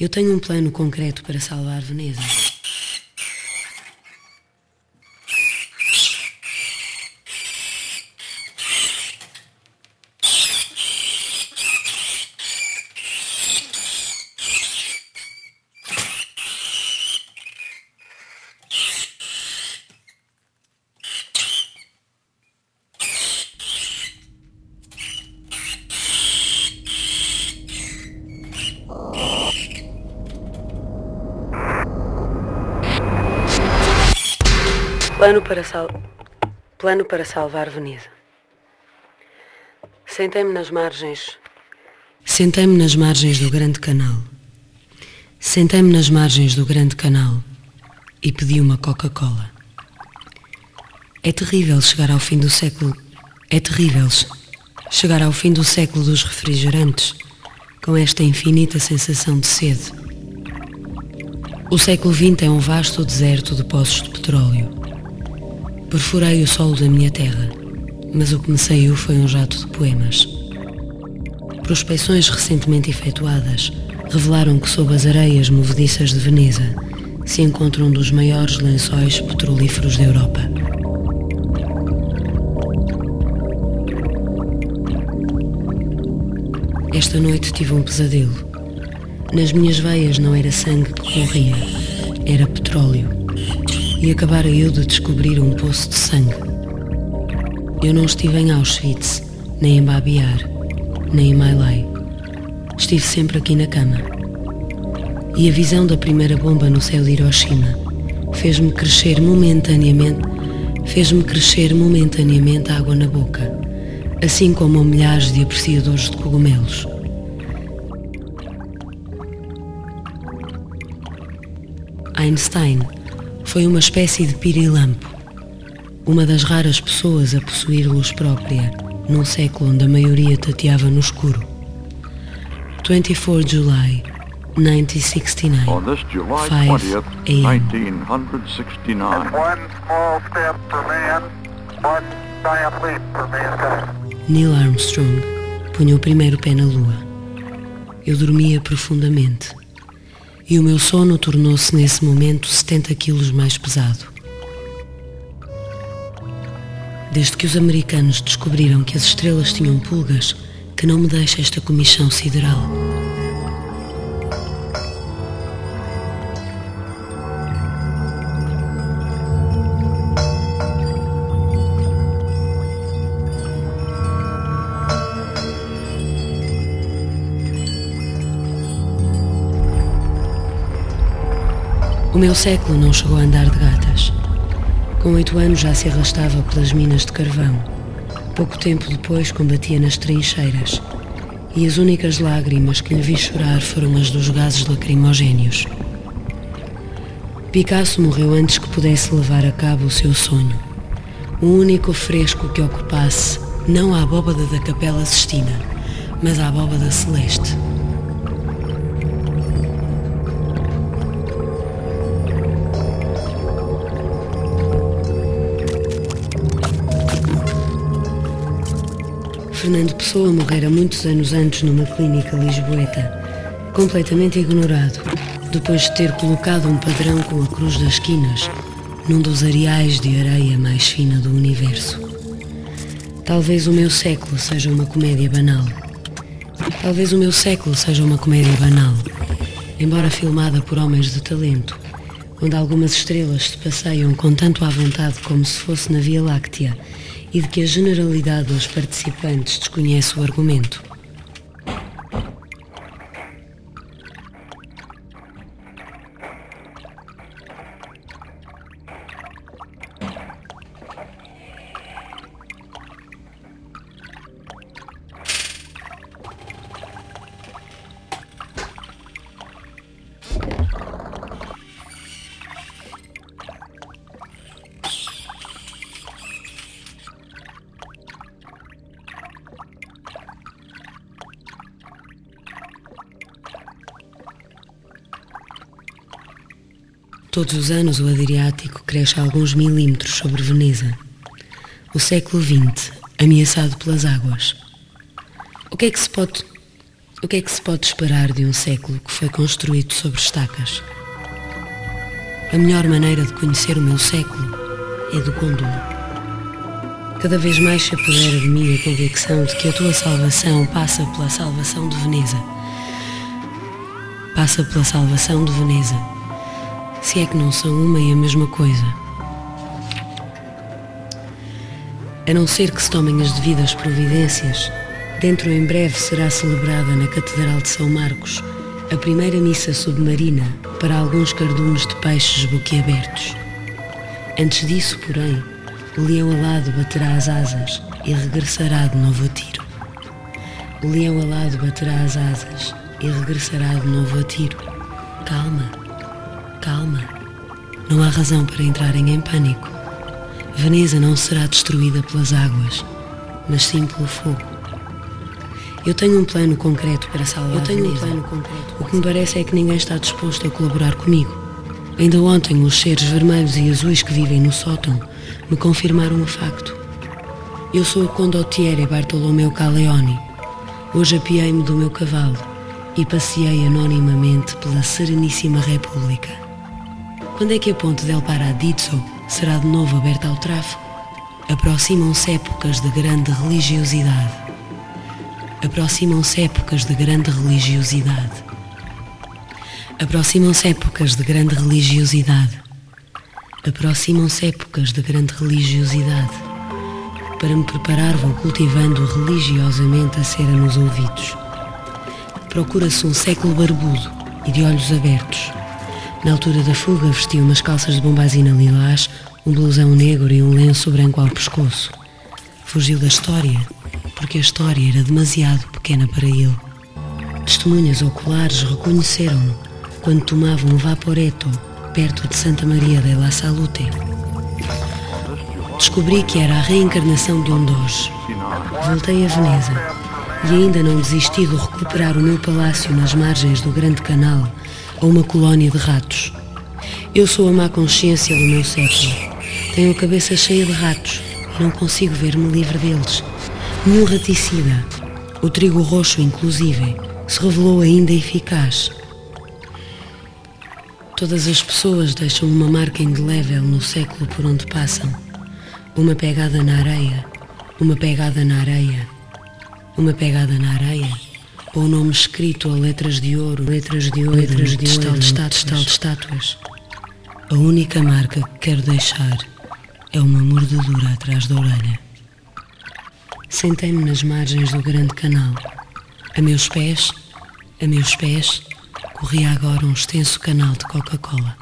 Eu tenho um plano concreto para salvar Veneza. Plano para, sal... Plano para salvar Veneza. Sentei-me nas margens. Sentei-me nas margens do grande canal. Sentei-me nas margens do grande canal e pedi uma Coca-Cola. É terrível chegar ao fim do século. É terrível chegar ao fim do século dos refrigerantes com esta infinita sensação de sede. O século XX é um vasto deserto de poços de petróleo. Perfurei o solo da minha terra, mas o que me saiu foi um jato de poemas. Prospecções recentemente efetuadas revelaram que sob as areias movediças de Veneza se encontra um dos maiores lençóis petrolíferos da Europa. Esta noite tive um pesadelo. Nas minhas veias não era sangue que corria, era petróleo e acabara eu de descobrir um poço de sangue. Eu não estive em Auschwitz, nem em Babiar, nem em Mailai. Estive sempre aqui na cama. E a visão da primeira bomba no céu de Hiroshima fez-me crescer momentaneamente, fez-me crescer momentaneamente água na boca, assim como a milhares de apreciadores de cogumelos. Einstein foi uma espécie de pirilampo, uma das raras pessoas a possuir luz própria, num século onde a maioria tateava no escuro. 24 July 1969, On this July 5 20th, a.m. 1969, One small step for man, one giant leap for mankind. Neil Armstrong punha o primeiro pé na lua. Eu dormia profundamente. E o meu sono tornou-se nesse momento 70 quilos mais pesado. Desde que os americanos descobriram que as estrelas tinham pulgas, que não me deixa esta comichão sideral. O meu século não chegou a andar de gatas. Com oito anos já se arrastava pelas minas de carvão. Pouco tempo depois combatia nas trincheiras. E as únicas lágrimas que lhe vi chorar foram as dos gases lacrimogéneos. Picasso morreu antes que pudesse levar a cabo o seu sonho. O único fresco que ocupasse não a abóbada da Capela Sistina, mas a abóbada celeste. Fernando Pessoa morrera muitos anos antes numa clínica lisboeta, completamente ignorado, depois de ter colocado um padrão com a cruz das esquinas num dos areais de areia mais fina do universo. Talvez o meu século seja uma comédia banal. Talvez o meu século seja uma comédia banal, embora filmada por homens de talento, onde algumas estrelas se passeiam com tanto à vontade como se fosse na Via Láctea e de que a generalidade dos participantes desconhece o argumento. Todos os anos o Adriático cresce alguns milímetros sobre Veneza. O século XX, ameaçado pelas águas. O que é que se pode, O que é que se pode esperar de um século que foi construído sobre estacas? A melhor maneira de conhecer o meu século é do côndolo. Cada vez mais se apodera de mim a convicção de que a tua salvação passa pela salvação de Veneza. Passa pela salvação de Veneza. Se é que não são uma e a mesma coisa. A não ser que se tomem as devidas providências, dentro em breve será celebrada na Catedral de São Marcos a primeira missa submarina para alguns cardumes de peixes boquiabertos. Antes disso, porém, o leão alado baterá as asas e regressará de novo a tiro. O leão alado baterá as asas e regressará de novo a tiro. Calma, calma. Não há razão para entrarem em pânico. Veneza não será destruída pelas águas, mas sim pelo fogo. Eu tenho um plano concreto para salvar Eu tenho Veneza. um plano concreto. O que me parece é que ninguém está disposto a colaborar comigo. Ainda ontem os seres vermelhos e azuis que vivem no sótão me confirmaram o facto. Eu sou o condottiere Bartolomeu Caleoni. Hoje apiei-me do meu cavalo e passeei anonimamente pela Sereníssima República. Quando é que a ponte del Paradiso será de novo aberta ao tráfego? Aproximam-se épocas de grande religiosidade. Aproximam-se épocas de grande religiosidade. Aproximam-se épocas de grande religiosidade. Aproximam-se épocas de grande religiosidade. Para me preparar vou cultivando religiosamente a cera nos ouvidos. Procura-se um século barbudo e de olhos abertos. Na altura da fuga vestia umas calças de bombazina lilás, um blusão negro e um lenço branco ao pescoço. Fugiu da história, porque a história era demasiado pequena para ele. Testemunhas oculares reconheceram-no quando tomavam um vaporeto perto de Santa Maria de La Salute. Descobri que era a reencarnação de um doge. Voltei a Veneza e ainda não desisti de recuperar o meu palácio nas margens do Grande Canal ou uma colónia de ratos. Eu sou a má consciência do meu século. Tenho a cabeça cheia de ratos não consigo ver-me livre deles. Nenhum raticida, o trigo roxo inclusive, se revelou ainda eficaz. Todas as pessoas deixam uma marca indelével no século por onde passam. Uma pegada na areia, uma pegada na areia, uma pegada na areia, ou nome escrito a letras de ouro, letras de ouro, letras de ouro, de estátuas, de estátuas. A única marca que quero deixar é uma mordedura atrás da orelha. Sentei-me nas margens do grande canal. A meus pés, a meus pés, corria agora um extenso canal de Coca-Cola.